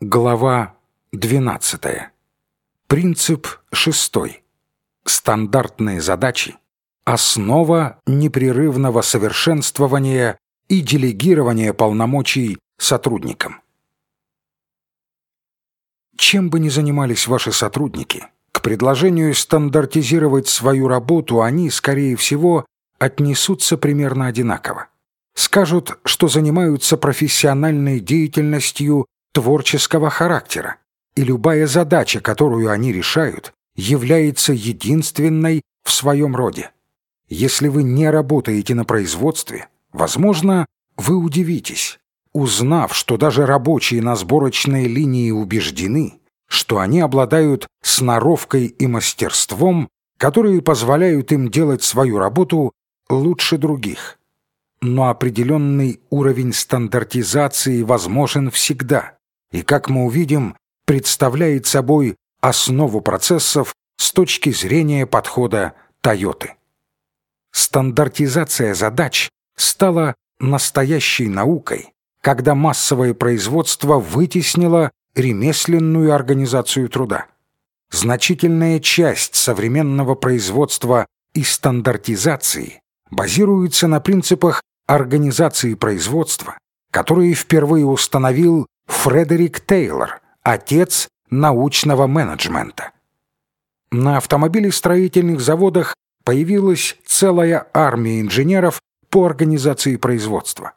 Глава 12. Принцип 6. Стандартные задачи. Основа непрерывного совершенствования и делегирования полномочий сотрудникам. Чем бы ни занимались ваши сотрудники, к предложению стандартизировать свою работу они, скорее всего, отнесутся примерно одинаково. Скажут, что занимаются профессиональной деятельностью творческого характера, и любая задача, которую они решают, является единственной в своем роде. Если вы не работаете на производстве, возможно, вы удивитесь, узнав, что даже рабочие на сборочной линии убеждены, что они обладают сноровкой и мастерством, которые позволяют им делать свою работу лучше других. Но определенный уровень стандартизации возможен всегда – и, как мы увидим, представляет собой основу процессов с точки зрения подхода Тойоты. Стандартизация задач стала настоящей наукой, когда массовое производство вытеснило ремесленную организацию труда. Значительная часть современного производства и стандартизации базируется на принципах организации производства, которые впервые установил Фредерик Тейлор, отец научного менеджмента. На автомобилестроительных заводах появилась целая армия инженеров по организации производства.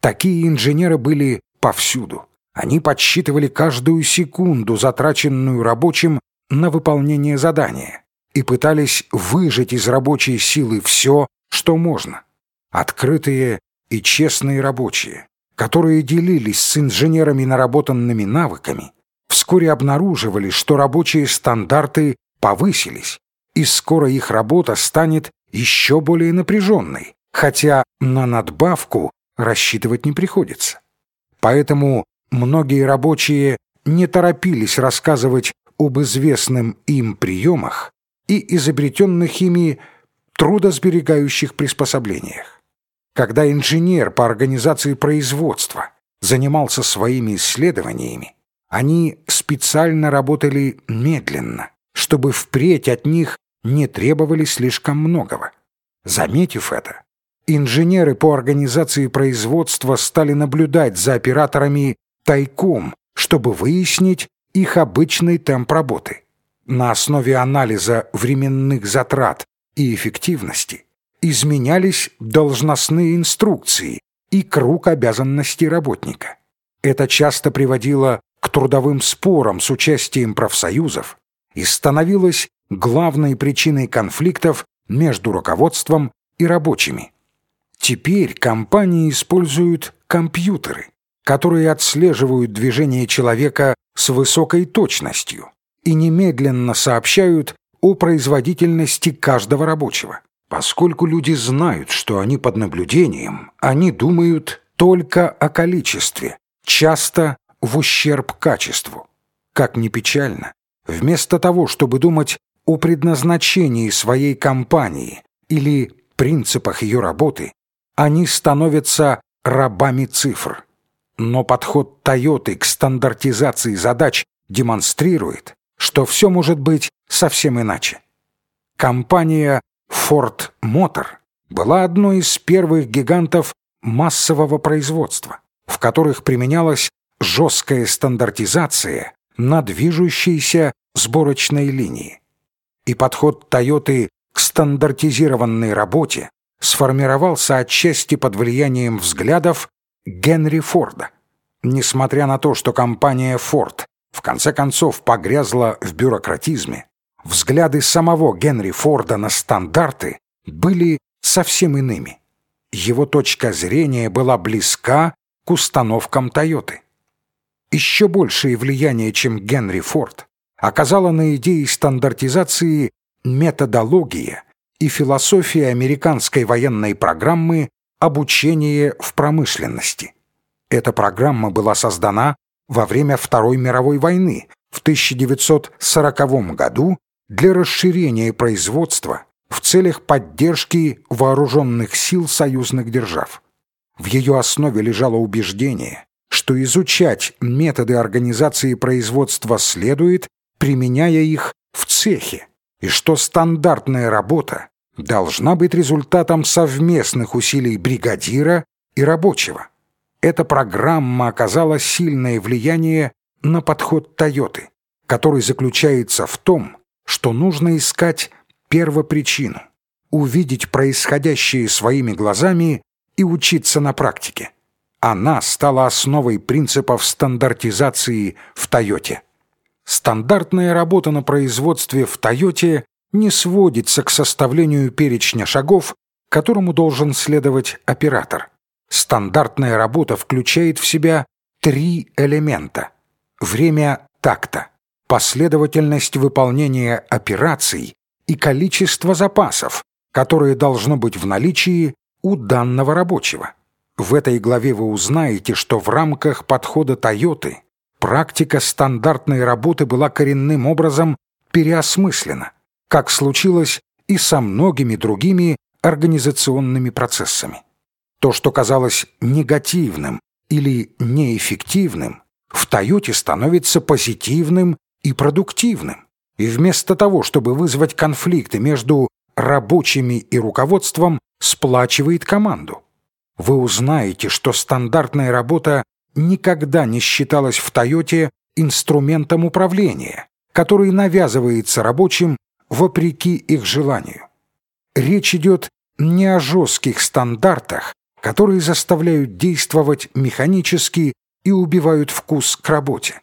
Такие инженеры были повсюду. Они подсчитывали каждую секунду, затраченную рабочим на выполнение задания, и пытались выжать из рабочей силы все, что можно. Открытые и честные рабочие, которые делились с инженерами наработанными навыками, вскоре обнаруживали, что рабочие стандарты повысились, и скоро их работа станет еще более напряженной, хотя на надбавку рассчитывать не приходится. Поэтому многие рабочие не торопились рассказывать об известным им приемах и изобретенных ими трудосберегающих приспособлениях. Когда инженер по организации производства занимался своими исследованиями, они специально работали медленно, чтобы впредь от них не требовали слишком многого. Заметив это, инженеры по организации производства стали наблюдать за операторами тайком, чтобы выяснить их обычный темп работы. На основе анализа временных затрат и эффективности изменялись должностные инструкции и круг обязанностей работника. Это часто приводило к трудовым спорам с участием профсоюзов и становилось главной причиной конфликтов между руководством и рабочими. Теперь компании используют компьютеры, которые отслеживают движение человека с высокой точностью и немедленно сообщают о производительности каждого рабочего. Поскольку люди знают, что они под наблюдением, они думают только о количестве, часто в ущерб качеству. Как ни печально, вместо того, чтобы думать о предназначении своей компании или принципах ее работы, они становятся рабами цифр. Но подход Тойоты к стандартизации задач демонстрирует, что все может быть совсем иначе. Компания Ford Motor была одной из первых гигантов массового производства, в которых применялась жесткая стандартизация на движущейся сборочной линии. И подход Toyota к стандартизированной работе сформировался отчасти под влиянием взглядов Генри Форда. Несмотря на то, что компания Ford в конце концов погрязла в бюрократизме, взгляды самого Генри Форда на стандарты были совсем иными. Его точка зрения была близка к установкам Тойоты. Еще большее влияние, чем Генри Форд, оказала на идеи стандартизации методология и философия американской военной программы «Обучение в промышленности». Эта программа была создана во время Второй мировой войны в 1940 году для расширения производства в целях поддержки вооруженных сил союзных держав. В ее основе лежало убеждение, что изучать методы организации производства следует, применяя их в цехе, и что стандартная работа должна быть результатом совместных усилий бригадира и рабочего. Эта программа оказала сильное влияние на подход Тойоты, который заключается в том, что нужно искать первопричину, увидеть происходящее своими глазами и учиться на практике. Она стала основой принципов стандартизации в Тойоте. Стандартная работа на производстве в Тойоте не сводится к составлению перечня шагов, которому должен следовать оператор. Стандартная работа включает в себя три элемента. Время такта, последовательность выполнения операций и количество запасов, которое должно быть в наличии у данного рабочего. В этой главе вы узнаете, что в рамках подхода Тойоты практика стандартной работы была коренным образом переосмыслена, как случилось и со многими другими организационными процессами. То, что казалось негативным или неэффективным, в Тойоте становится позитивным и продуктивным. И вместо того, чтобы вызвать конфликты между рабочими и руководством, сплачивает команду вы узнаете, что стандартная работа никогда не считалась в «Тойоте» инструментом управления, который навязывается рабочим вопреки их желанию. Речь идет не о жестких стандартах, которые заставляют действовать механически и убивают вкус к работе.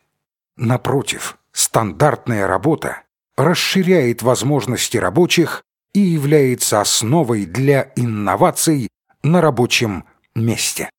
Напротив, стандартная работа расширяет возможности рабочих и является основой для инноваций на рабочем месте.